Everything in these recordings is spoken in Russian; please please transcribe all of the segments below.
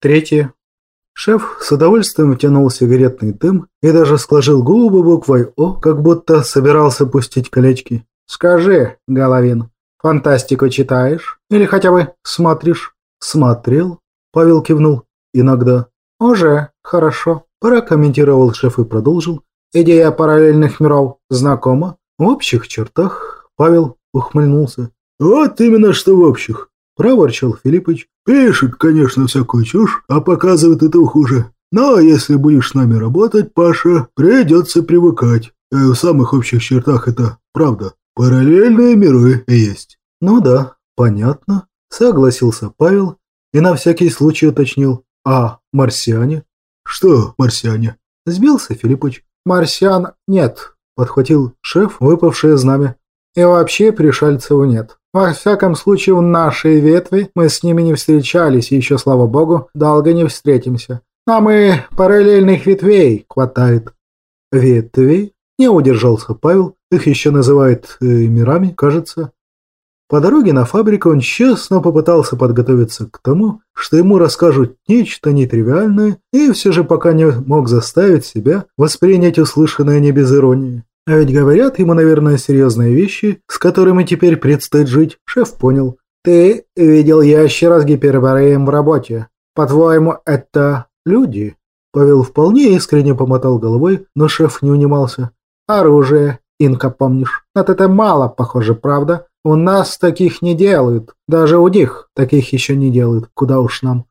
Третье. Шеф с удовольствием втянул сигаретный дым и даже сложил губы буквой «О», как будто собирался пустить колечки. «Скажи, Головин, фантастику читаешь? Или хотя бы смотришь?» «Смотрел?» – Павел кивнул. «Иногда». «Уже, хорошо», – прокомментировал шеф и продолжил. «Идея параллельных миров знакома?» «В общих чертах», – Павел ухмыльнулся. «Вот именно что в общих», – проворчал Филиппыч. «Пишет, конечно, всякую чушь, а показывает это хуже. Но если будешь с нами работать, Паша, придется привыкать. Э, в самых общих чертах это правда. Параллельные миры есть». «Ну да, понятно», – согласился Павел и на всякий случай уточнил. «А марсиане?» «Что марсиане?» – сбился Филиппыч. «Марсиан нет», – подхватил шеф, выпавшее знамя. «И вообще пришельцев нет. Во всяком случае, в нашей ветви мы с ними не встречались, и еще, слава богу, долго не встретимся. А мы параллельных ветвей хватает». «Ветвей?» – не удержался Павел. Их еще называют э, мирами, кажется. По дороге на фабрику он честно попытался подготовиться к тому, что ему расскажут нечто нетривиальное, и все же пока не мог заставить себя воспринять услышанное не без иронии. А ведь говорят ему, наверное, серьезные вещи, с которыми теперь предстоит жить, шеф понял. «Ты видел ящера с гипербореем в работе. По-твоему, это люди?» Павел вполне искренне помотал головой, но шеф не унимался. «Оружие, инка, помнишь? От это мало, похоже, правда? У нас таких не делают. Даже у них таких еще не делают. Куда уж нам.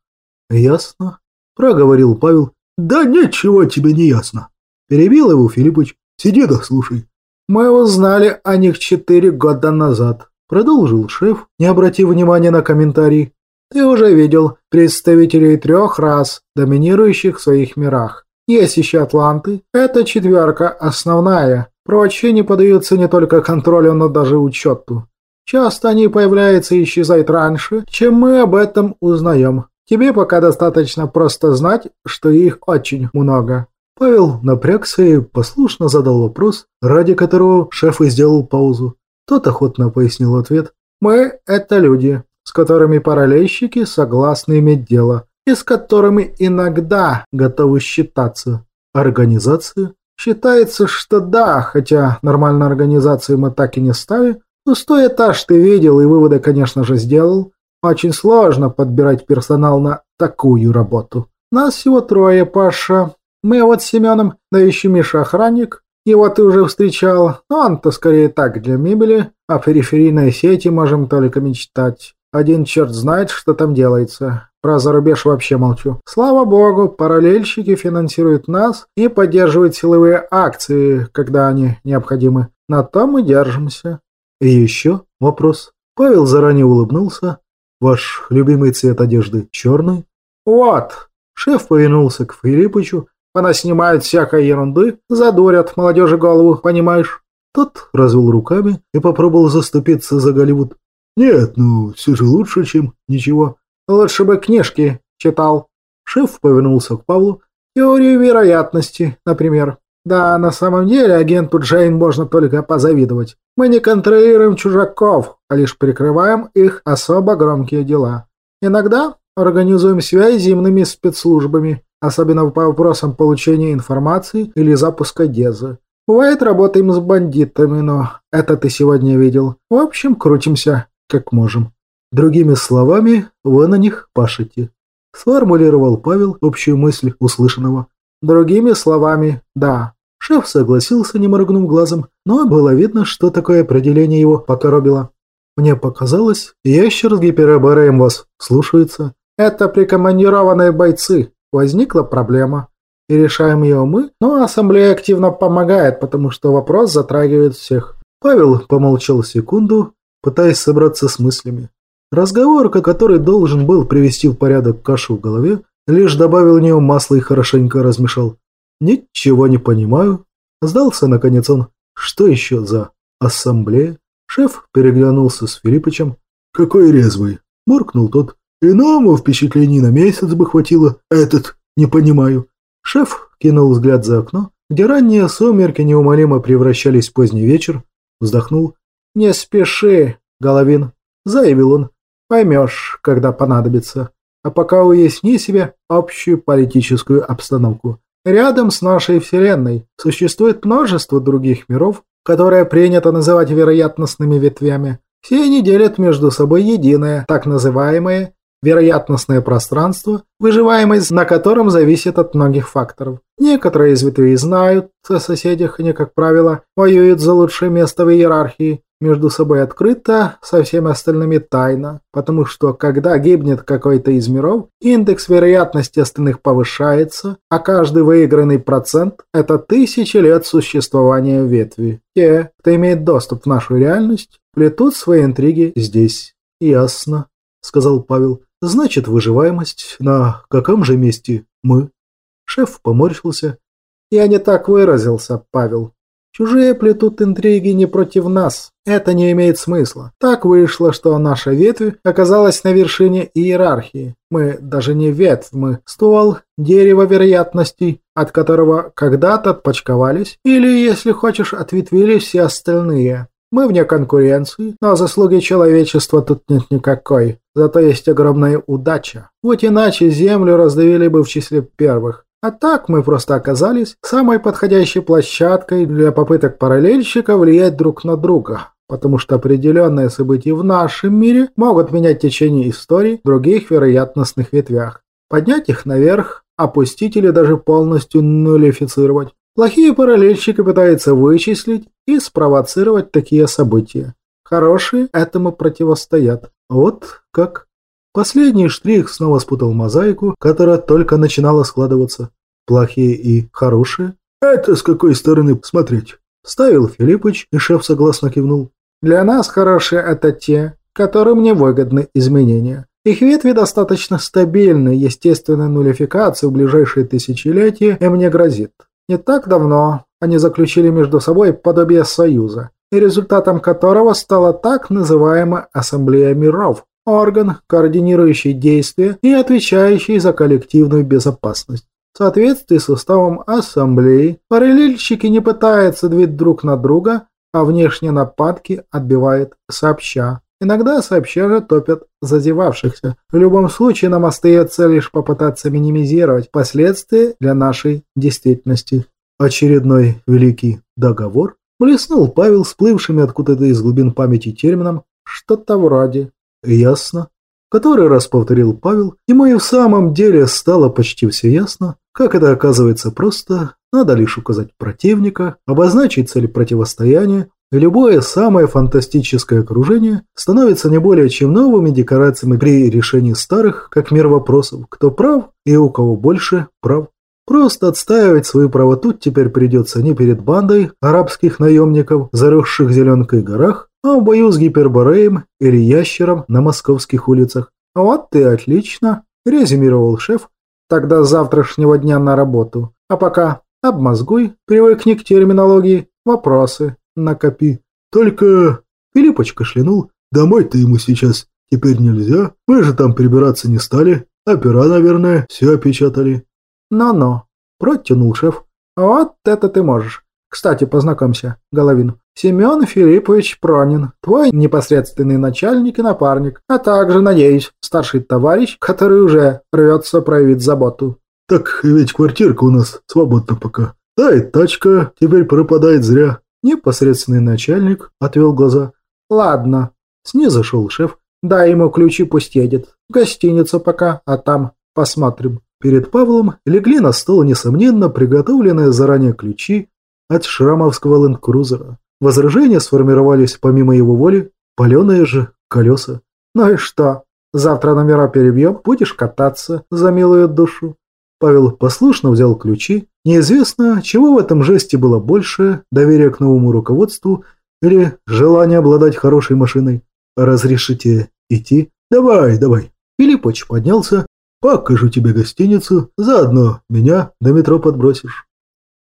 Ясно? Проговорил Павел. Да ничего тебе не ясно. Перебил его Филиппыч. Сиди да слушай. Мы узнали о них четыре года назад. Продолжил шеф, не обратив внимания на комментарий. Ты уже видел представителей трех рас, доминирующих в своих мирах. Есть еще атланты. Это четверка основная. Прочие не поддаются не только контролю, но даже учету. Часто они появляются и исчезают раньше, чем мы об этом узнаем. Тебе пока достаточно просто знать, что их очень много». Павел напрягся и послушно задал вопрос, ради которого шеф и сделал паузу. Тот охотно пояснил ответ. «Мы – это люди, с которыми параллельщики согласны иметь дело, и с которыми иногда готовы считаться. Организация? Считается, что да, хотя нормальной организации мы так и не стали, Пустой этаж ты видел и выводы, конечно же, сделал. Очень сложно подбирать персонал на такую работу. Нас всего трое, Паша. Мы вот с Семеном, да еще Миша охранник. Его ты уже встречал, но он-то скорее так, для мебели. А периферийной сети можем только мечтать. Один черт знает, что там делается. Про зарубеж вообще молчу. Слава богу, параллельщики финансируют нас и поддерживают силовые акции, когда они необходимы. На том мы держимся. И еще вопрос. Павел заранее улыбнулся. Ваш любимый цвет одежды черный? Вот. Шеф повернулся к Филиппычу. Она снимает всякой ерунды, задурят молодежи голову, понимаешь? Тот развел руками и попробовал заступиться за Голливуд. Нет, ну, все же лучше, чем ничего. Лучше бы книжки читал. Шеф повернулся к Павлу. Теорию вероятности, например. Да, на самом деле агенту Джейн можно только позавидовать. Мы не контролируем чужаков, а лишь прикрываем их особо громкие дела. Иногда организуем связь с земными спецслужбами, особенно по вопросам получения информации или запуска дезы. Бывает, работаем с бандитами, но это ты сегодня видел. В общем, крутимся, как можем. Другими словами, вы на них пашете. Сформулировал Павел общую мысль услышанного. Другими словами, да, Шеф согласился, не моргнув глазом, но было видно, что такое определение его покоробило. Мне показалось, ящер с гипербореем вас слушается. Это прикомандированные бойцы. Возникла проблема. И решаем ее мы, но ассамблея активно помогает, потому что вопрос затрагивает всех. Павел помолчал секунду, пытаясь собраться с мыслями. Разговор, который должен был привести в порядок кашу в голове, лишь добавил в нее масла и хорошенько размешал. «Ничего не понимаю». Сдался, наконец, он. «Что еще за ассамблея?» Шеф переглянулся с Филиппычем. «Какой резвый!» – моркнул тот. «Иному впечатлений на месяц бы хватило. Этот, не понимаю». Шеф кинул взгляд за окно, где ранние сумерки неумолимо превращались в поздний вечер. Вздохнул. «Не спеши, Головин», – заявил он. «Поймешь, когда понадобится. а пока уясни себе общую политическую обстановку. Рядом с нашей Вселенной существует множество других миров, которые принято называть вероятностными ветвями. Все они делят между собой единое, так называемое вероятностное пространство, выживаемость на котором зависит от многих факторов. Некоторые из ветвей знают о соседях, они, как правило, воюют за лучшее место в иерархии, между собой открыто, со всеми остальными тайно, потому что когда гибнет какой-то из миров, индекс вероятности остальных повышается, а каждый выигранный процент – это тысячи лет существования ветви. Те, кто имеет доступ в нашу реальность, плетут свои интриги здесь. «Ясно», – сказал Павел. Значит, выживаемость на каком же месте мы? Шеф поморщился. Я не так выразился, Павел. Чужие плетут интриги не против нас. Это не имеет смысла. Так вышло, что наша ветвь оказалась на вершине иерархии. Мы даже не ветвь, мы ствол, дерево вероятностей, от которого когда-то отпочковались, или, если хочешь, ответвились все остальные. Мы вне конкуренции, но заслуги человечества тут нет никакой. Зато есть огромная удача. Вот иначе Землю раздавили бы в числе первых. А так мы просто оказались самой подходящей площадкой для попыток параллельщика влиять друг на друга. Потому что определенные события в нашем мире могут менять течение истории в других вероятностных ветвях. Поднять их наверх, опустить или даже полностью нулифицировать. Плохие параллельщики пытаются вычислить и спровоцировать такие события. Хорошие этому противостоят. Вот как. Последний штрих снова спутал мозаику, которая только начинала складываться. Плохие и хорошие. Это с какой стороны смотреть? Ставил Филиппыч, и шеф согласно кивнул. Для нас хорошие это те, которым не выгодны изменения. Их ветви достаточно стабильны, естественная нулификация в ближайшие тысячелетия им не грозит. Не так давно они заключили между собой подобие союза, и результатом которого стала так называемая Ассамблея миров, орган, координирующий действия и отвечающий за коллективную безопасность. В соответствии с уставом Ассамблеи, параллельщики не пытаются двить друг на друга, а внешние нападки отбивают сообща. Иногда сообща же топят зазевавшихся. В любом случае нам остается лишь попытаться минимизировать последствия для нашей действительности. Очередной великий договор блеснул Павел всплывшими откуда-то из глубин памяти термином «что-то вроде». «Ясно». Который раз повторил Павел, ему и в самом деле стало почти все ясно, как это оказывается просто, надо лишь указать противника, обозначить цель противостояния, Любое самое фантастическое окружение становится не более чем новыми декорациями при решении старых, как мир вопросов, кто прав и у кого больше прав. Просто отстаивать свою правоту теперь придется не перед бандой арабских наемников, заросших зеленкой горах, а в бою с гипербореем или ящером на московских улицах. «Вот ты отлично», – резюмировал шеф. «Тогда с завтрашнего дня на работу. А пока обмозгуй, привыкни к терминологии, вопросы, накопи. Только Филиппыч кашлянул. Домой-то ему сейчас теперь нельзя. Мы же там прибираться не стали. Опера, наверное, все опечатали. Но-но, протянул шеф. Вот это ты можешь. Кстати, познакомься, Головин. Семен Филиппович Пронин, твой непосредственный начальник и напарник, а также, надеюсь, старший товарищ, который уже рвется проявить заботу. Так ведь квартирка у нас свободна пока. Да и тачка теперь пропадает зря. Непосредственный начальник отвел глаза. «Ладно». Снизошел шеф. «Дай ему ключи, пусть едет. В гостиницу пока, а там посмотрим». Перед Павлом легли на стол, несомненно, приготовленные заранее ключи от шрамовского ленд-крузера. Возражения сформировались помимо его воли, паленые же колеса. «Ну и что? Завтра номера перебьем, будешь кататься за милую душу». Павел послушно взял ключи. Неизвестно, чего в этом жесте было больше – доверие к новому руководству или желание обладать хорошей машиной. «Разрешите идти?» «Давай, давай». Филиппыч поднялся. «Покажу тебе гостиницу, заодно меня до метро подбросишь».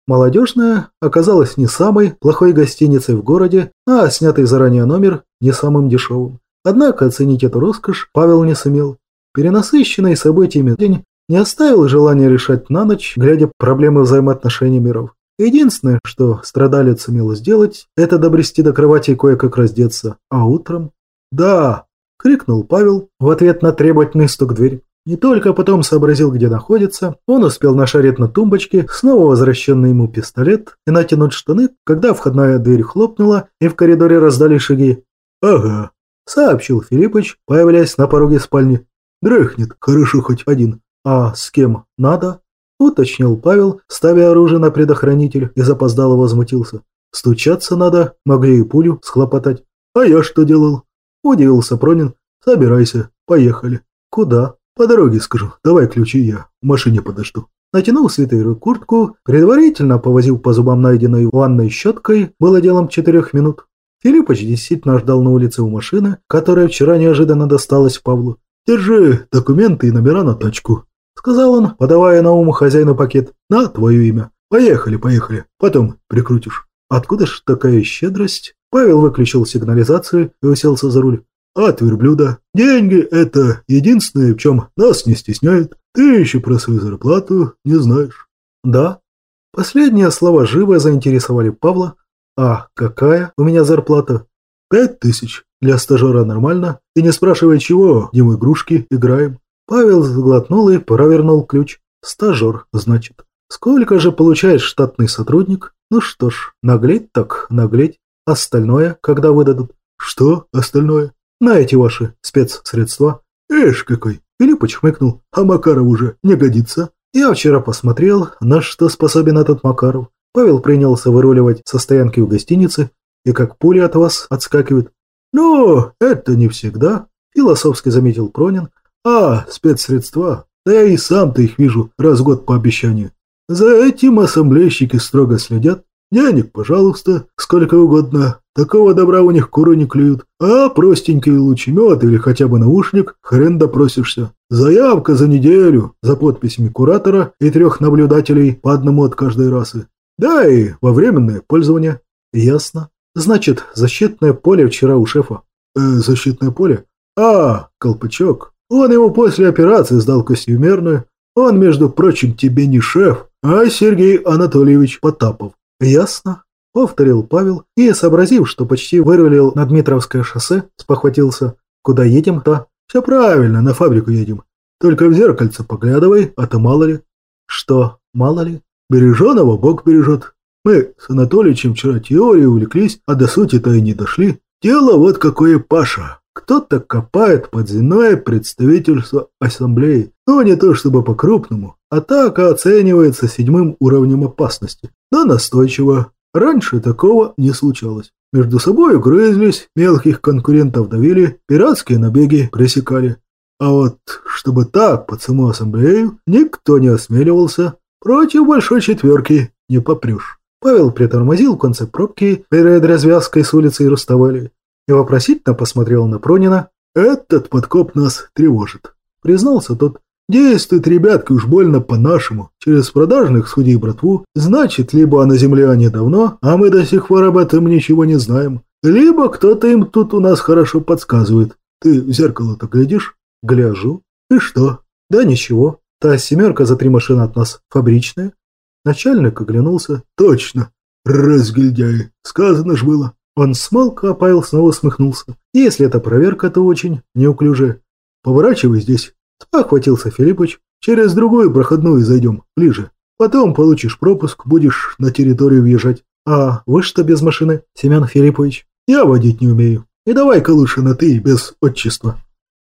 Молодежная оказалась не самой плохой гостиницей в городе, а снятый заранее номер не самым дешевым. Однако оценить эту роскошь Павел не сумел. Перенасыщенный событиями день не оставил желания решать на ночь, глядя проблемы взаимоотношений миров. Единственное, что страдалец сумел сделать, это добрести до кровати и кое-как раздеться. А утром... «Да!» – крикнул Павел в ответ на требовательный стук в дверь. Не только потом сообразил, где находится, он успел нашарить на тумбочке снова возвращенный ему пистолет и натянуть штаны, когда входная дверь хлопнула и в коридоре раздали шаги. «Ага», — сообщил Филиппыч, появляясь на пороге спальни. «Дрыхнет, хорошо хоть один». «А с кем надо?» — уточнил Павел, ставя оружие на предохранитель и запоздало возмутился. «Стучаться надо, могли и пулю схлопотать». «А я что делал?» — удивился Пронин. «Собирайся, поехали». «Куда?» «По дороге скажу. Давай ключи, я в машине подожду». Натянул свитеры куртку, предварительно повозил по зубам найденной ванной щеткой, было делом четырех минут. Филиппыч действительно ждал на улице у машины, которая вчера неожиданно досталась Павлу. «Держи документы и номера на тачку», — сказал он, подавая на ум хозяину пакет. «На твое имя. Поехали, поехали. Потом прикрутишь». «Откуда ж такая щедрость?» Павел выключил сигнализацию и уселся за руль. От верблюда. Деньги – это единственное, в чем нас не стесняет. Ты еще про свою зарплату не знаешь. Да. Последние слова живо заинтересовали Павла. А какая у меня зарплата? Пять тысяч. Для стажера нормально. И не спрашивай чего, где мы игрушки играем. Павел заглотнул и провернул ключ. Стажер, значит. Сколько же получает штатный сотрудник? Ну что ж, наглеть так наглеть. Остальное, когда выдадут? Что остальное? На эти ваши спецсредства. Эш какой! Филиппыч хмыкнул. А Макаров уже не годится. Я вчера посмотрел, на что способен этот Макаров. Павел принялся выруливать со стоянки у гостиницы, и как пули от вас отскакивают. «Ну, это не всегда», – философски заметил Пронин. «А, спецсредства, да я и сам-то их вижу раз год по обещанию. За этим ассамблейщики строго следят. Денег, пожалуйста, сколько угодно. Такого добра у них куры не клюют. А простенький лучемет или хотя бы наушник, хрен допросишься. Заявка за неделю, за подписями куратора и трех наблюдателей по одному от каждой расы. Да и во временное пользование. Ясно. Значит, защитное поле вчера у шефа. Э, защитное поле? А, колпачок. Он ему после операции сдал костюмерную. Он, между прочим, тебе не шеф, а Сергей Анатольевич Потапов. «Ясно», — повторил Павел и, сообразив, что почти вырулил на Дмитровское шоссе, спохватился. «Куда едем-то?» «Все правильно, на фабрику едем. Только в зеркальце поглядывай, а то мало ли». «Что, мало ли?» «Береженого Бог бережет. Мы с Анатольевичем вчера теорией увлеклись, а до сути-то и не дошли. Дело вот какое, Паша. Кто-то копает подземное представительство ассамблеи. Но не то чтобы по-крупному. Атака оценивается седьмым уровнем опасности. Но настойчиво. Раньше такого не случалось. Между собой грызлись, мелких конкурентов давили, пиратские набеги пресекали. А вот чтобы так под саму ассамблею никто не осмеливался. Против большой четверки не попрешь. Павел притормозил в конце пробки перед развязкой с улицы Руставели и вопросительно посмотрел на Пронина. «Этот подкоп нас тревожит», — признался тот. «Действуют ребятки уж больно по-нашему, через продажных судей братву. Значит, либо на земле они давно, а мы до сих пор об этом ничего не знаем, либо кто-то им тут у нас хорошо подсказывает. Ты в зеркало-то глядишь?» «Гляжу. И что?» «Да ничего. Та семерка за три машины от нас фабричная». Начальник оглянулся. «Точно. Разгильдяй. Сказано ж было». Он смолк, а Павел снова смехнулся. Если это проверка, то очень неуклюже. «Поворачивай здесь», – охватился Филиппыч. «Через другую проходную зайдем, ближе. Потом получишь пропуск, будешь на территорию въезжать». «А вы что без машины, Семен Филиппович?» «Я водить не умею. И давай-ка лучше на «ты» без отчества».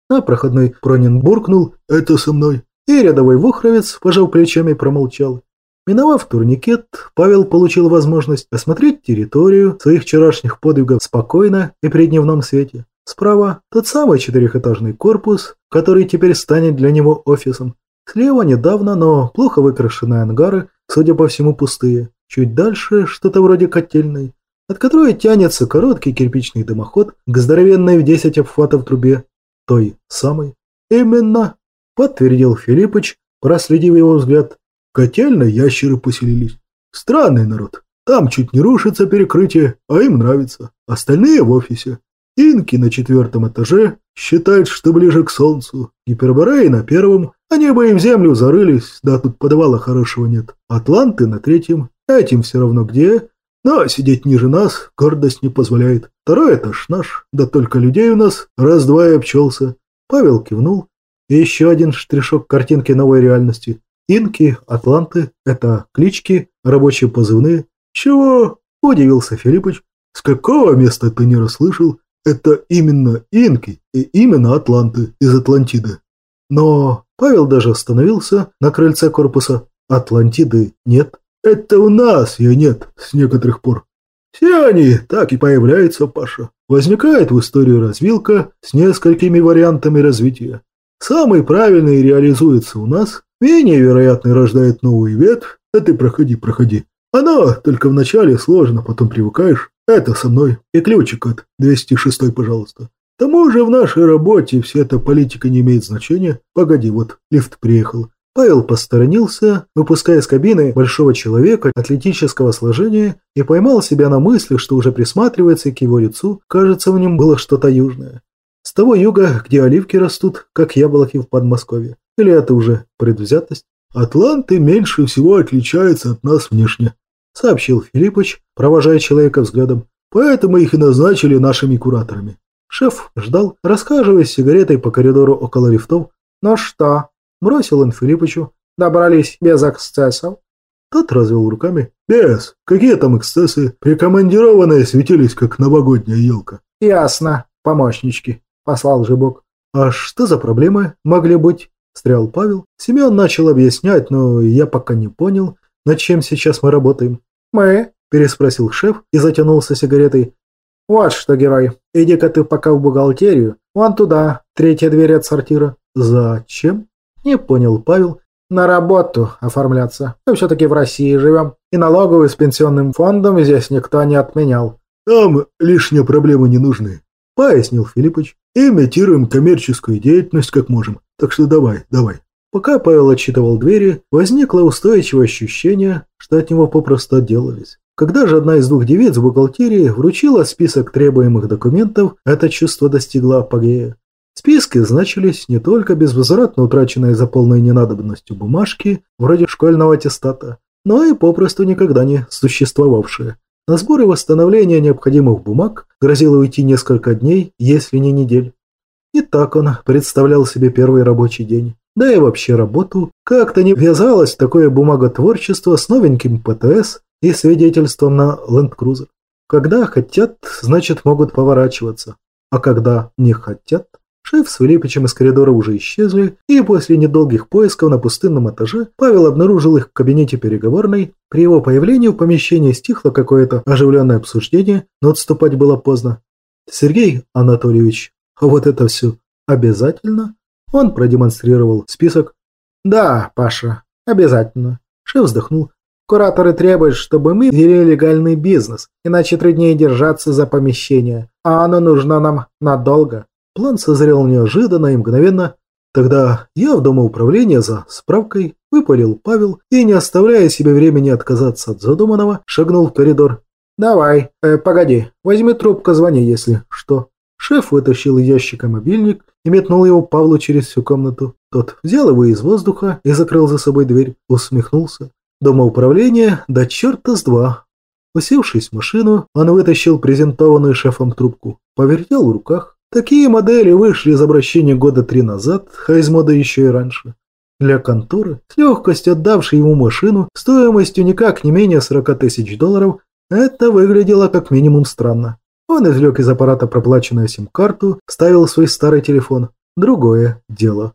На проходной Пронин буркнул «Это со мной». И рядовой Вухровец, пожал плечами, промолчал. Миновав турникет, Павел получил возможность осмотреть территорию своих вчерашних подвигов спокойно и при дневном свете. Справа тот самый четырехэтажный корпус, который теперь станет для него офисом. Слева недавно, но плохо выкрашенные ангары, судя по всему, пустые. Чуть дальше что-то вроде котельной, от которой тянется короткий кирпичный дымоход к здоровенной в 10 обхватов трубе. Той самой. «Именно», – подтвердил Филиппыч, проследив его взгляд котельной ящеры поселились. Странный народ. Там чуть не рушится перекрытие, а им нравится. Остальные в офисе. Инки на четвертом этаже считают, что ближе к солнцу. Гипербореи на первом. Они бы и в землю зарылись, да тут подвала хорошего нет. Атланты на третьем. Этим все равно где. Но сидеть ниже нас гордость не позволяет. Второй этаж наш, да только людей у нас раз-два и обчелся. Павел кивнул И еще один штришок картинки новой реальности. Инки, атланты – это клички, рабочие позывные. «Чего?» – удивился Филиппыч. «С какого места ты не расслышал? Это именно инки и именно атланты из Атлантиды». Но Павел даже остановился на крыльце корпуса. Атлантиды нет. Это у нас ее нет с некоторых пор. Все они так и появляются, Паша. Возникает в истории развилка с несколькими вариантами развития. Самый правильный реализуется у нас, менее вероятный рождает новую ветвь, а ты проходи, проходи. Оно только вначале сложно, потом привыкаешь. Это со мной. И ключик от 206, пожалуйста. К тому же в нашей работе вся эта политика не имеет значения. Погоди, вот лифт приехал. Павел посторонился, выпуская из кабины большого человека атлетического сложения и поймал себя на мысли, что уже присматривается к его лицу, кажется, в нем было что-то южное. С того юга, где оливки растут, как яблоки в Подмосковье. Или это уже предвзятость? Атланты меньше всего отличаются от нас внешне, сообщил Филиппыч, провожая человека взглядом. Поэтому их и назначили нашими кураторами. Шеф ждал, рассказывая сигаретой по коридору около лифтов. «Ну что?» – бросил он Филиппычу. «Добрались без эксцессов?» Тот развел руками. «Без. Какие там эксцессы? Прикомандированные светились, как новогодняя елка». «Ясно. Помощнички», – послал Жибок. «А что за проблемы могли быть?» – встрял Павел. Семен начал объяснять, но я пока не понял, над чем сейчас мы работаем. «Мы?» – переспросил шеф и затянулся сигаретой. «Вот что, герой, иди-ка ты пока в бухгалтерию, вон туда, третья дверь от сортира». «Зачем?» Не понял Павел. «На работу оформляться. Мы все-таки в России живем, и налоговый с пенсионным фондом здесь никто не отменял». «Там лишние проблемы не нужны», — пояснил Филиппыч. «Имитируем коммерческую деятельность как можем, так что давай, давай». Пока Павел отчитывал двери, возникло устойчивое ощущение, что от него попросту отделались. Когда же одна из двух девиц в бухгалтерии вручила список требуемых документов, это чувство достигло апогея. Списки значились не только безвозвратно утраченные за полной ненадобностью бумажки, вроде школьного аттестата, но и попросту никогда не существовавшие. На сборы восстановления необходимых бумаг грозило уйти несколько дней, если не недель. И так он представлял себе первый рабочий день. Да и вообще работу. Как-то не вязалось такое бумаготворчество с новеньким ПТС и свидетельством на ленд-крузер. Когда хотят, значит могут поворачиваться. А когда не хотят, шеф с Филиппичем из коридора уже исчезли, и после недолгих поисков на пустынном этаже Павел обнаружил их в кабинете переговорной. При его появлении в помещении стихло какое-то оживленное обсуждение, но отступать было поздно. «Сергей Анатольевич, а вот это все обязательно?» Он продемонстрировал список. «Да, Паша, обязательно». Шеф вздохнул. Кураторы требуют, чтобы мы вели легальный бизнес, иначе труднее держаться за помещение, а оно нужно нам надолго. План созрел неожиданно и мгновенно. Тогда я в домоуправление за справкой выпалил Павел и, не оставляя себе времени отказаться от задуманного, шагнул в коридор. «Давай, э, погоди, возьми трубку, звони, если что». Шеф вытащил из ящика мобильник и метнул его Павлу через всю комнату. Тот взял его из воздуха и закрыл за собой дверь, усмехнулся. Домоуправление до черта с два. Усевшись в машину, он вытащил презентованную шефом трубку, повертел в руках. Такие модели вышли из обращения года три назад, а из моды еще и раньше. Для конторы, с легкостью отдавшей ему машину, стоимостью никак не менее 40 тысяч долларов, это выглядело как минимум странно. Он извлек из аппарата проплаченную сим-карту, ставил свой старый телефон. Другое дело.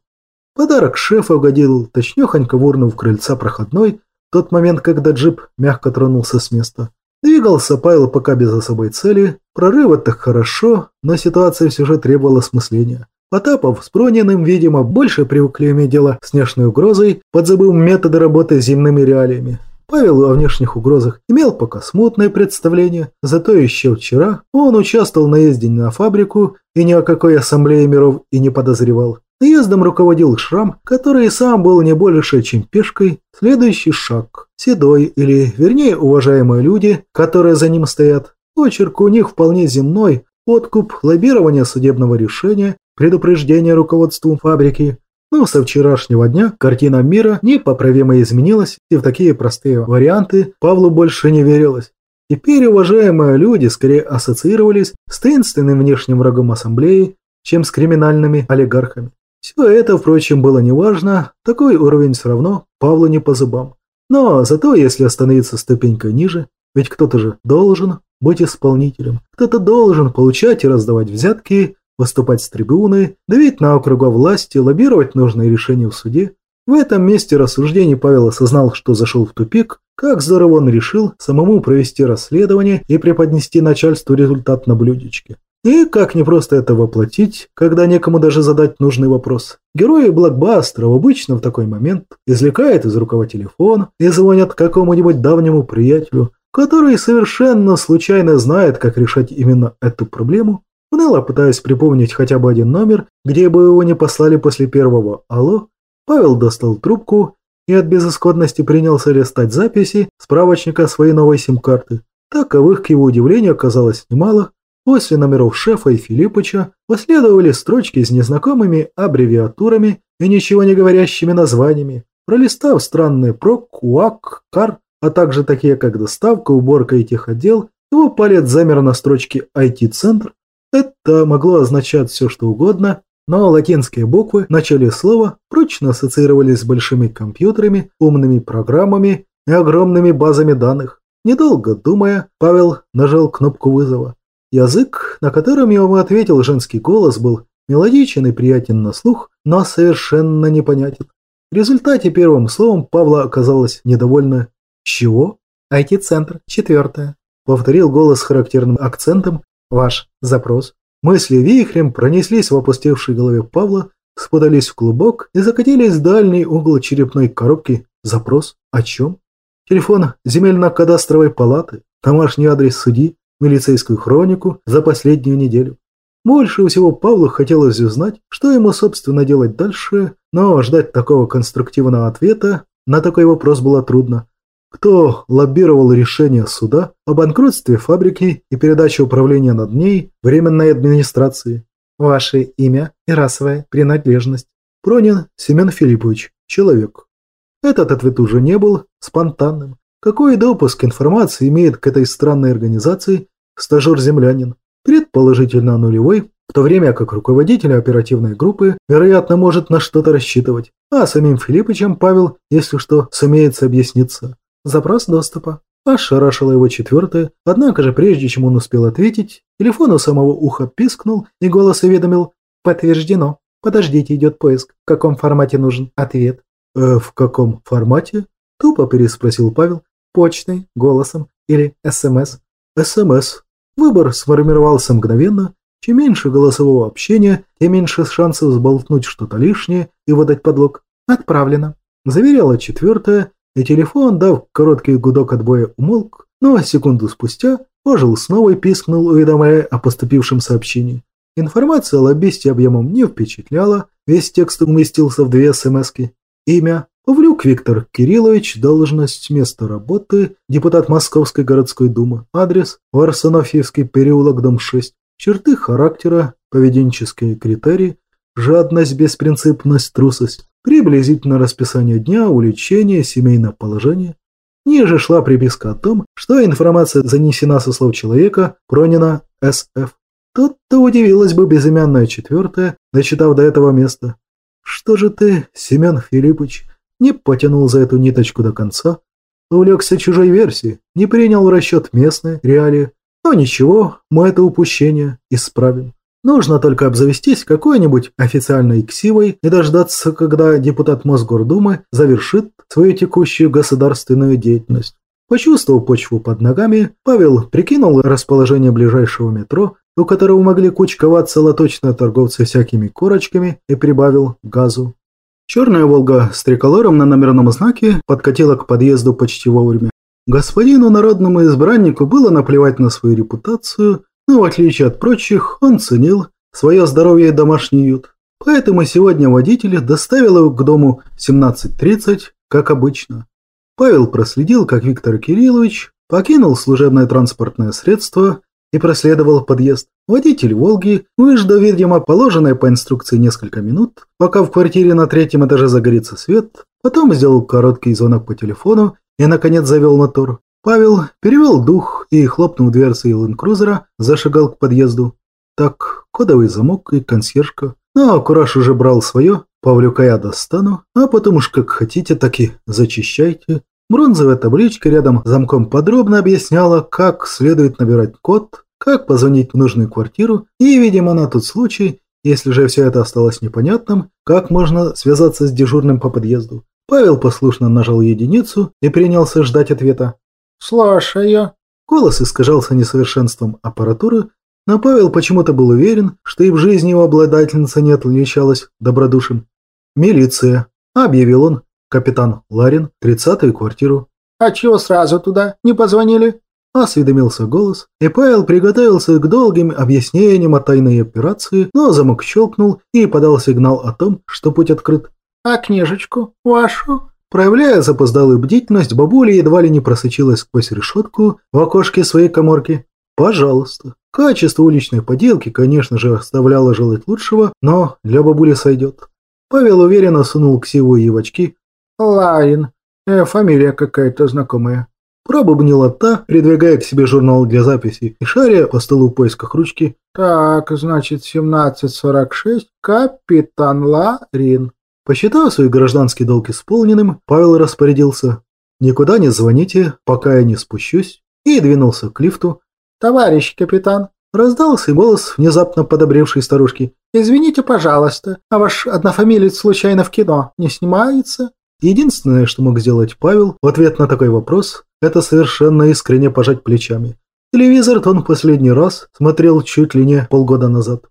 Подарок шефа угодил точнёхонько в урну в крыльца проходной, тот момент, когда джип мягко тронулся с места. Двигался Павел пока без особой цели. Прорыв это хорошо, но ситуация все же требовала осмысления. Потапов с Прониным, видимо, больше привыкли иметь дело с внешней угрозой, подзабыв методы работы с земными реалиями. Павел о внешних угрозах имел пока смутное представление, зато еще вчера он участвовал в наезде на фабрику и ни о какой ассамблее миров и не подозревал. Наездом руководил Шрам, который и сам был не больше, чем пешкой. Следующий шаг. Седой, или, вернее, уважаемые люди, которые за ним стоят. Почерк у них вполне земной. Откуп, лоббирование судебного решения, предупреждение руководству фабрики. Но со вчерашнего дня картина мира непоправимо изменилась, и в такие простые варианты Павлу больше не верилось. Теперь уважаемые люди скорее ассоциировались с таинственным внешним врагом ассамблеи, чем с криминальными олигархами. Все это, впрочем, было неважно, такой уровень все равно Павлу не по зубам. Но зато, если остановиться ступенькой ниже, ведь кто-то же должен быть исполнителем, кто-то должен получать и раздавать взятки, выступать с трибуны, давить на округа власти, лоббировать нужные решения в суде. В этом месте рассуждений Павел осознал, что зашел в тупик, как здорово он решил самому провести расследование и преподнести начальству результат на блюдечке. И как не просто это воплотить, когда некому даже задать нужный вопрос. Герои блокбастеров обычно в такой момент извлекают из рукава телефон и звонят какому-нибудь давнему приятелю, который совершенно случайно знает, как решать именно эту проблему, уныло пытаясь припомнить хотя бы один номер, где бы его не послали после первого «Алло», Павел достал трубку и от безысходности принялся листать записи справочника своей новой сим-карты. Таковых, к его удивлению, оказалось немало, После номеров шефа и Филиппыча последовали строчки с незнакомыми аббревиатурами и ничего не говорящими названиями. Пролистав странные прок, УАК, КАР, а также такие как доставка, уборка и техотдел, его палец замер на строчке IT-центр. Это могло означать все что угодно, но латинские буквы в начале слова прочно ассоциировались с большими компьютерами, умными программами и огромными базами данных. Недолго думая, Павел нажал кнопку вызова. Язык, на котором ему ответил женский голос, был мелодичен и приятен на слух, но совершенно непонятен. В результате первым словом Павла оказалось недовольно «Чего?» «IT-центр, четвертое», — повторил голос с характерным акцентом «Ваш запрос». Мысли вихрем пронеслись в опустевшей голове Павла, спутались в клубок и закатились в дальний угол черепной коробки. Запрос о чем? Телефон земельно-кадастровой палаты, домашний адрес судьи, милицейскую хронику за последнюю неделю. Больше всего Павлу хотелось узнать, что ему, собственно, делать дальше, но ждать такого конструктивного ответа на такой вопрос было трудно. Кто лоббировал решение суда о банкротстве фабрики и передаче управления над ней временной администрации? Ваше имя и расовая принадлежность. Пронин Семен Филиппович, человек. Этот ответ уже не был спонтанным. Какой допуск информации имеет к этой странной организации стажер-землянин? Предположительно нулевой, в то время как руководитель оперативной группы, вероятно, может на что-то рассчитывать, а самим Филиппычем Павел, если что, сумеет объясниться. Запрос доступа. Ошарашила его четвертое, однако же прежде чем он успел ответить, телефон у самого уха пискнул и голос уведомил «Подтверждено. Подождите, идет поиск. В каком формате нужен ответ?» «Э, «В каком формате?» – тупо переспросил Павел, почтой, голосом или СМС. СМС. Выбор сформировался мгновенно. Чем меньше голосового общения, тем меньше шансов сболтнуть что-то лишнее и выдать подлог. Отправлено. Заверяла четвертая, и телефон, дав короткий гудок отбоя, умолк, но секунду спустя ожил снова и пискнул, уведомляя о поступившем сообщении. Информация о лоббисте объемом не впечатляла, весь текст уместился в две смски. Имя Павлюк Виктор Кириллович, должность, место работы, депутат Московской городской думы, адрес Варсонофьевский переулок, дом 6, черты характера, поведенческие критерии, жадность, беспринципность, трусость, приблизительно расписание дня, увлечение, семейное положение. Ниже шла приписка о том, что информация занесена со слов человека, Пронина С.Ф. Тут-то удивилась бы безымянная четвертая, дочитав до этого места. Что же ты, Семен Филиппович, не потянул за эту ниточку до конца, увлекся чужой версией, не принял в расчет местные реалии. Но ничего, мы это упущение исправим. Нужно только обзавестись какой-нибудь официальной ксивой и дождаться, когда депутат Мосгордумы завершит свою текущую государственную деятельность. Почувствовав почву под ногами, Павел прикинул расположение ближайшего метро, у которого могли кучковаться лоточные торговцы всякими корочками, и прибавил газу. Черная «Волга» с триколором на номерном знаке подкатила к подъезду почти вовремя. Господину народному избраннику было наплевать на свою репутацию, но в отличие от прочих, он ценил свое здоровье и домашний уют. Поэтому сегодня водитель доставил его к дому в 17.30, как обычно. Павел проследил, как Виктор Кириллович покинул служебное транспортное средство и проследовал подъезд. Водитель «Волги», выждав, видимо, положенное по инструкции несколько минут, пока в квартире на третьем этаже загорится свет, потом сделал короткий звонок по телефону и, наконец, завел мотор. Павел перевел дух и, хлопнув дверцей ленд-крузера, зашагал к подъезду. Так, кодовый замок и консьержка. Но Кураж уже брал свое, Павлюка я достану, а потом уж как хотите, так и зачищайте. Бронзовая табличка рядом с замком подробно объясняла, как следует набирать код, как позвонить в нужную квартиру, и, видимо, на тот случай, если же все это осталось непонятным, как можно связаться с дежурным по подъезду. Павел послушно нажал единицу и принялся ждать ответа. «Слушаю». Голос искажался несовершенством аппаратуры, но Павел почему-то был уверен, что и в жизни его обладательница не отличалась добродушием. «Милиция», – объявил он, капитан Ларин, тридцатую квартиру. «А чего сразу туда не позвонили?» – осведомился голос, и Павел приготовился к долгим объяснениям о тайной операции, но замок щелкнул и подал сигнал о том, что путь открыт. «А книжечку вашу?» Проявляя запоздалую бдительность, бабуля едва ли не просочилась сквозь решетку в окошке своей коморки. «Пожалуйста». Качество уличной поделки, конечно же, оставляло желать лучшего, но для бабули сойдет. Павел уверенно сунул ксиву ей в очки. «Ларин. Э, фамилия какая-то знакомая». Пробубнила та, придвигая к себе журнал для записи и шаря по столу в поисках ручки. «Так, значит, 1746. Капитан Ларин». Посчитав свой гражданский долг исполненным, Павел распорядился. «Никуда не звоните, пока я не спущусь», и двинулся к лифту, «Товарищ капитан!» – раздался голос внезапно подобревшей старушки. «Извините, пожалуйста, а ваш однофамилец случайно в кино не снимается?» Единственное, что мог сделать Павел в ответ на такой вопрос, это совершенно искренне пожать плечами. Телевизор он последний раз смотрел чуть ли не полгода назад.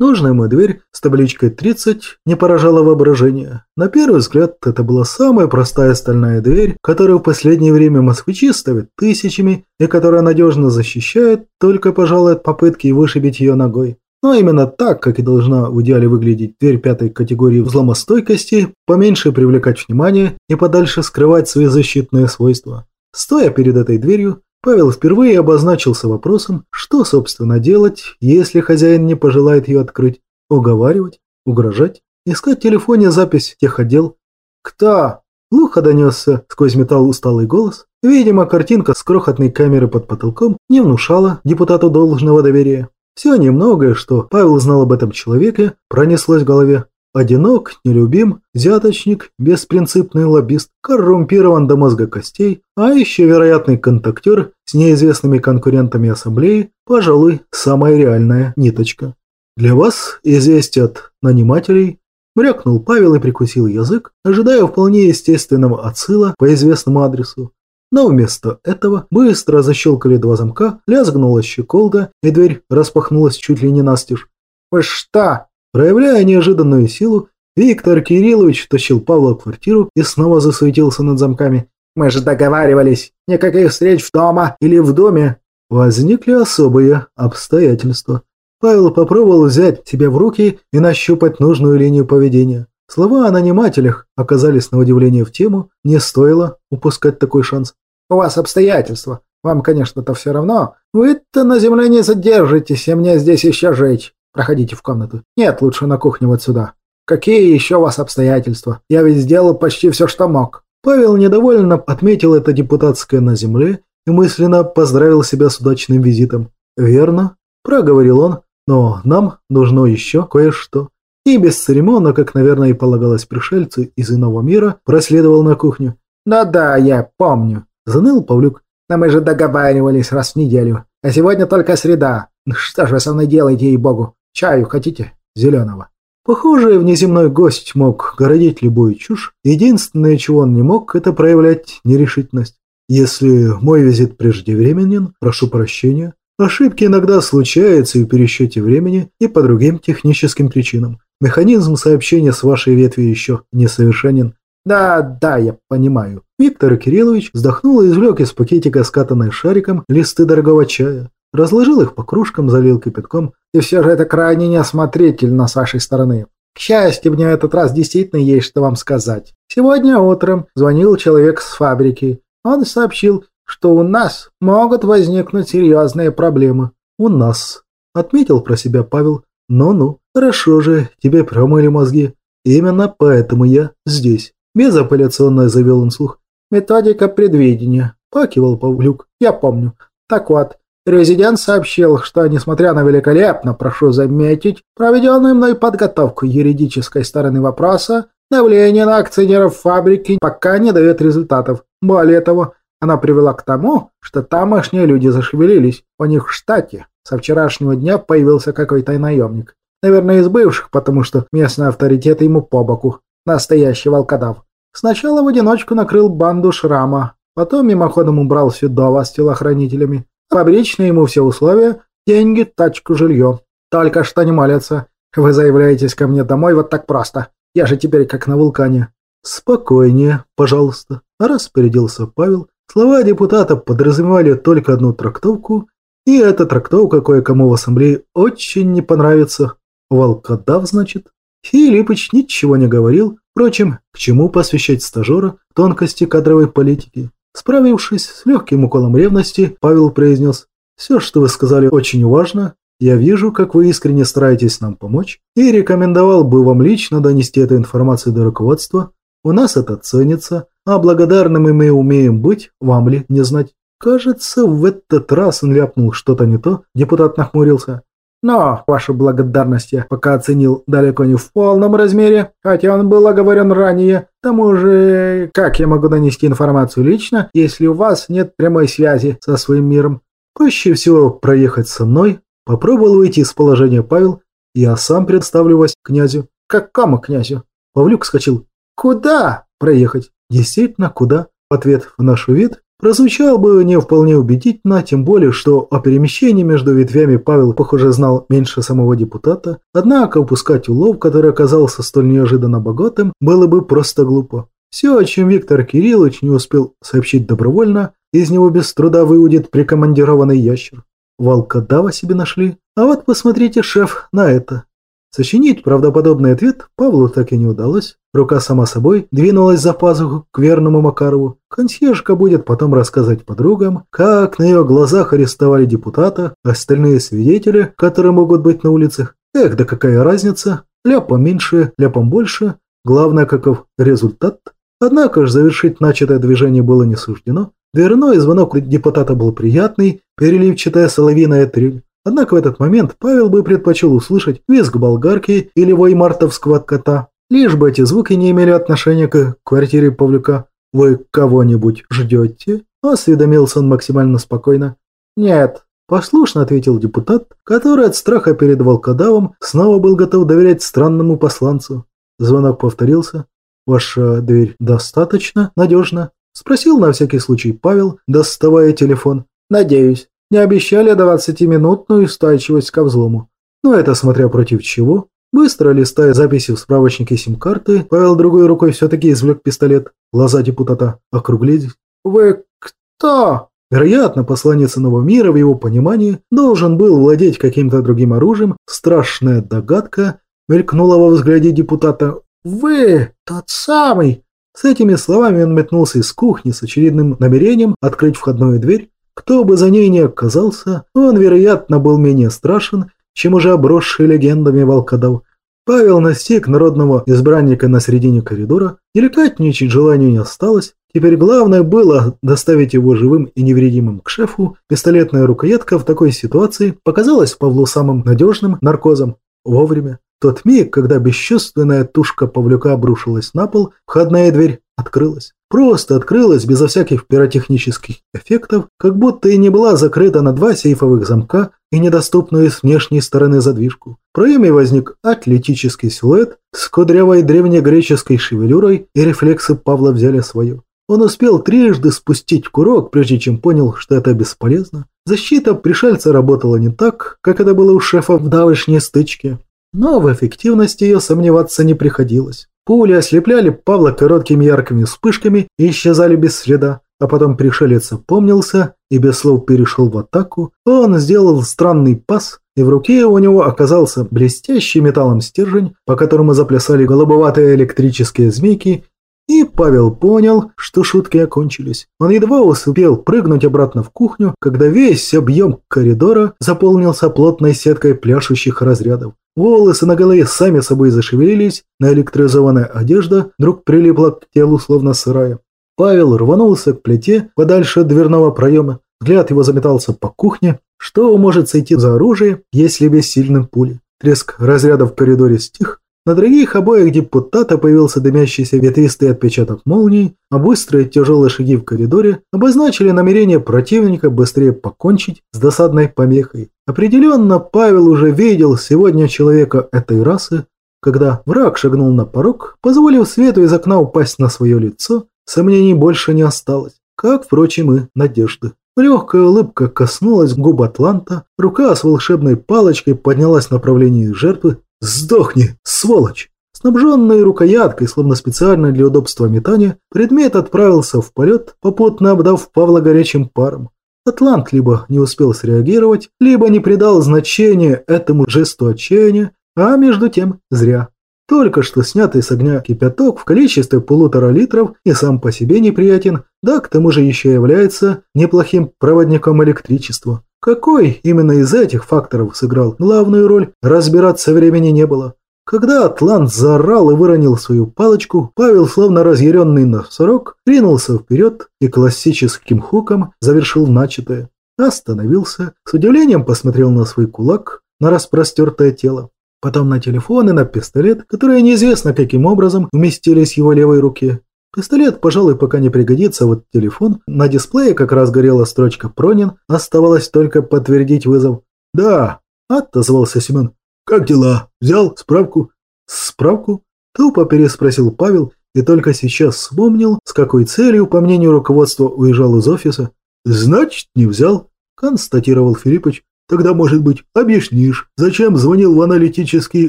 Нужная ему дверь с табличкой 30 не поражала воображение. На первый взгляд, это была самая простая стальная дверь, которую в последнее время москвичи ставят тысячами и которая надежно защищает, только, пожалуй, от попытки вышибить ее ногой. Но именно так, как и должна в идеале выглядеть дверь пятой категории взломостойкости, поменьше привлекать внимание и подальше скрывать свои защитные свойства. Стоя перед этой дверью, Павел впервые обозначился вопросом, что, собственно, делать, если хозяин не пожелает ее открыть. Уговаривать, угрожать, искать в телефоне запись тех отдел. «Кто?» Глухо донесся сквозь металл усталый голос. Видимо, картинка с крохотной камеры под потолком не внушала депутату должного доверия. Все немногое, что Павел знал об этом человеке, пронеслось в голове. Одинок, нелюбим, взяточник, беспринципный лоббист, коррумпирован до мозга костей, а еще вероятный контактер с неизвестными конкурентами ассамблеи, пожалуй, самая реальная ниточка. Для вас известие от нанимателей Брякнул Павел и прикусил язык, ожидая вполне естественного отсыла по известному адресу. Но вместо этого быстро защелкали два замка, лязгнула щеколда, и дверь распахнулась чуть ли не настежь. «Вы что, Проявляя неожиданную силу, Виктор Кириллович тащил Павла в квартиру и снова засуетился над замками. «Мы же договаривались! Никаких встреч в дома или в доме!» Возникли особые обстоятельства. Павел попробовал взять себя в руки и нащупать нужную линию поведения. Слова о нанимателях оказались на удивление в тему, не стоило упускать такой шанс. «У вас обстоятельства. Вам, конечно-то, все равно. Вы-то на земле не задержитесь, и мне здесь еще жить. Проходите в комнату. Нет, лучше на кухню вот сюда. Какие еще у вас обстоятельства? Я ведь сделал почти все, что мог». Павел недовольно отметил это депутатское на земле и мысленно поздравил себя с удачным визитом. «Верно», – проговорил он, – «но нам нужно еще кое-что». И без церемона, как, наверное, и полагалось пришельцу из иного мира, проследовал на кухню. «Да-да, я помню», – заныл Павлюк. «Но мы же договаривались раз в неделю, а сегодня только среда. Что же вы со мной делаете, ей-богу? Чаю хотите? Зеленого». Похоже, внеземной гость мог городить любую чушь. Единственное, чего он не мог, это проявлять нерешительность. Если мой визит преждевременен, прошу прощения. Ошибки иногда случаются и в пересчете времени, и по другим техническим причинам. Механизм сообщения с вашей ветвью еще несовершенен. Да, да, я понимаю. Виктор Кириллович вздохнул и извлек из пакетика, скатанной шариком, листы дорогого чая. Разложил их по кружкам, залил кипятком. И все же это крайне неосмотрительно с вашей стороны. К счастью, мне этот раз действительно есть что вам сказать. Сегодня утром звонил человек с фабрики. Он сообщил, что у нас могут возникнуть серьезные проблемы. У нас. Отметил про себя Павел. Ну-ну, хорошо же, тебе промыли мозги. Именно поэтому я здесь. Безапелляционно завел он слух. Методика предвидения. Покивал Павлюк. Я помню. Так вот, Резидент сообщил, что, несмотря на великолепно, прошу заметить, проведенную мной подготовку юридической стороны вопроса, давление на акционеров фабрики пока не дает результатов. Более того, она привела к тому, что тамошние люди зашевелились. У них в штате со вчерашнего дня появился какой-то наемник. Наверное, из бывших, потому что местные авторитеты ему по боку. Настоящий волкодав. Сначала в одиночку накрыл банду Шрама, потом мимоходом убрал Седова с телохранителями. Фабричные ему все условия, деньги, тачку, жилье. Только что не молятся. Вы заявляетесь ко мне домой вот так просто. Я же теперь как на вулкане. Спокойнее, пожалуйста. Распорядился Павел. Слова депутата подразумевали только одну трактовку, и эта трактовка кое-кому в ассамблее очень не понравится. Волкодав, значит? Филиппыч ничего не говорил, впрочем, к чему посвящать стажера тонкости кадровой политики. Справившись с легким уколом ревности, Павел произнес «Все, что вы сказали, очень важно. Я вижу, как вы искренне стараетесь нам помочь, и рекомендовал бы вам лично донести эту информацию до руководства. У нас это ценится, а благодарными мы умеем быть, вам ли не знать». Кажется, в этот раз он ляпнул что-то не то, депутат нахмурился. Но вашу благодарность я пока оценил далеко не в полном размере, хотя он был оговорен ранее. К тому же, как я могу донести информацию лично, если у вас нет прямой связи со своим миром? Проще всего проехать со мной. Попробовал выйти из положения Павел. Я сам представлю вас князю. Какому князю? Павлюк вскочил. Куда проехать? Действительно, куда? В ответ в наш вид Прозвучал бы не вполне убедительно, тем более, что о перемещении между ветвями Павел, похоже, знал меньше самого депутата, однако упускать улов, который оказался столь неожиданно богатым, было бы просто глупо. Все, о чем Виктор Кириллович не успел сообщить добровольно, из него без труда выудит прикомандированный ящер. Волкодава себе нашли. А вот посмотрите, шеф, на это. Сочинить правдоподобный ответ Павлу так и не удалось. Рука сама собой двинулась за пазуху к верному Макарову. Консьержка будет потом рассказывать подругам, как на ее глазах арестовали депутата, остальные свидетели, которые могут быть на улицах. Эх, да какая разница, ляпом меньше, ляпом больше. Главное, каков результат. Однако же завершить начатое движение было не суждено. Дверной звонок депутата был приятный, переливчатая соловиная трель. Однако в этот момент Павел бы предпочел услышать визг болгарки или вой мартовского кота. Лишь бы эти звуки не имели отношения к квартире Павлюка. «Вы кого-нибудь ждете?» – осведомился он максимально спокойно. «Нет», – послушно ответил депутат, который от страха перед волкодавом снова был готов доверять странному посланцу. Звонок повторился. «Ваша дверь достаточно надежна?» – спросил на всякий случай Павел, доставая телефон. «Надеюсь». Не обещали 20-минутную устойчивость ко взлому. Но это смотря против чего. Быстро листая записи в справочнике сим-карты, Павел другой рукой все-таки извлек пистолет. Глаза депутата округлились. «Вы кто?» Вероятно, посланец нового мира в его понимании должен был владеть каким-то другим оружием. Страшная догадка мелькнула во взгляде депутата. «Вы тот самый!» С этими словами он метнулся из кухни с очередным намерением открыть входную дверь, кто бы за ней ни оказался, он, вероятно, был менее страшен, чем уже обросший легендами волкодав. Павел настиг народного избранника на середине коридора, деликатничать желанию не осталось. Теперь главное было доставить его живым и невредимым к шефу. Пистолетная рукоятка в такой ситуации показалась Павлу самым надежным наркозом. Вовремя. Тот миг, когда бесчувственная тушка Павлюка обрушилась на пол, входная дверь открылась. Просто открылась безо всяких пиротехнических эффектов, как будто и не была закрыта на два сейфовых замка и недоступную с внешней стороны задвижку. В проеме возник атлетический силуэт с кудрявой древнегреческой шевелюрой, и рефлексы Павла взяли свое. Он успел трижды спустить курок, прежде чем понял, что это бесполезно. Защита пришельца работала не так, как это было у шефа в давешней стычке. Но в эффективности ее сомневаться не приходилось. Пули ослепляли Павла короткими яркими вспышками и исчезали без следа. А потом пришелец опомнился и без слов перешел в атаку. Он сделал странный пас, и в руке у него оказался блестящий металлом стержень, по которому заплясали голубоватые электрические змейки, и Павел понял, что шутки окончились. Он едва успел прыгнуть обратно в кухню, когда весь объем коридора заполнился плотной сеткой пляшущих разрядов. Волосы на голове сами собой зашевелились, наэлектризованная одежда вдруг прилипла к телу, словно сырая. Павел рванулся к плите подальше от дверного проема. Взгляд его заметался по кухне. Что может сойти за оружие, если без сильной пули? Треск разряда в коридоре стих. На других обоих депутата появился дымящийся ветвистый отпечаток молнии, а быстрые тяжелые шаги в коридоре обозначили намерение противника быстрее покончить с досадной помехой. Определенно, Павел уже видел сегодня человека этой расы, когда враг шагнул на порог, позволив свету из окна упасть на свое лицо, сомнений больше не осталось, как, впрочем, и надежды. Легкая улыбка коснулась губ Атланта, рука с волшебной палочкой поднялась в направлении жертвы. «Сдохни, сволочь!» Снабженный рукояткой, словно специально для удобства метания, предмет отправился в полет, попутно обдав Павла горячим паром. Атлант либо не успел среагировать, либо не придал значения этому жесту отчаяния, а между тем зря. Только что снятый с огня кипяток в количестве полутора литров и сам по себе неприятен, да к тому же еще является неплохим проводником электричества. Какой именно из этих факторов сыграл главную роль, разбираться времени не было. Когда Атлант заорал и выронил свою палочку, Павел, словно разъяренный носорог, ринулся вперед и классическим хуком завершил начатое. Остановился, с удивлением посмотрел на свой кулак, на распростертое тело потом на телефон и на пистолет, которые неизвестно каким образом уместились в его левой руке. Пистолет, пожалуй, пока не пригодится, вот телефон. На дисплее как раз горела строчка «Пронин», оставалось только подтвердить вызов. «Да», – отозвался Семен. «Как дела? Взял справку?» «Справку?» – тупо переспросил Павел и только сейчас вспомнил, с какой целью, по мнению руководства, уезжал из офиса. «Значит, не взял», – констатировал Филиппович. Тогда, может быть, объяснишь, зачем звонил в аналитический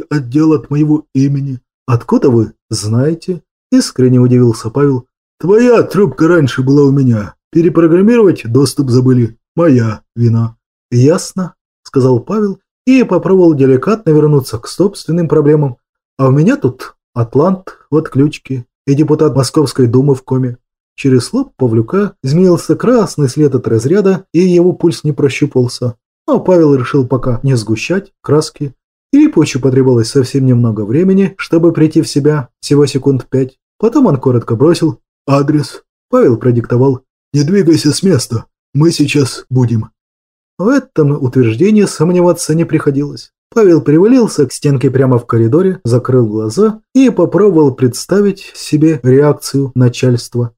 отдел от моего имени? Откуда вы знаете? Искренне удивился Павел. Твоя трубка раньше была у меня. Перепрограммировать доступ забыли. Моя вина. Ясно, сказал Павел и попробовал деликатно вернуться к собственным проблемам. А у меня тут Атлант в отключке и депутат Московской думы в коме. Через лоб Павлюка изменился красный след от разряда, и его пульс не прощупался. Но Павел решил пока не сгущать краски. Филипповичу потребовалось совсем немного времени, чтобы прийти в себя, всего секунд пять. Потом он коротко бросил «Адрес». Павел продиктовал «Не двигайся с места, мы сейчас будем». В этом утверждении сомневаться не приходилось. Павел привалился к стенке прямо в коридоре, закрыл глаза и попробовал представить себе реакцию начальства.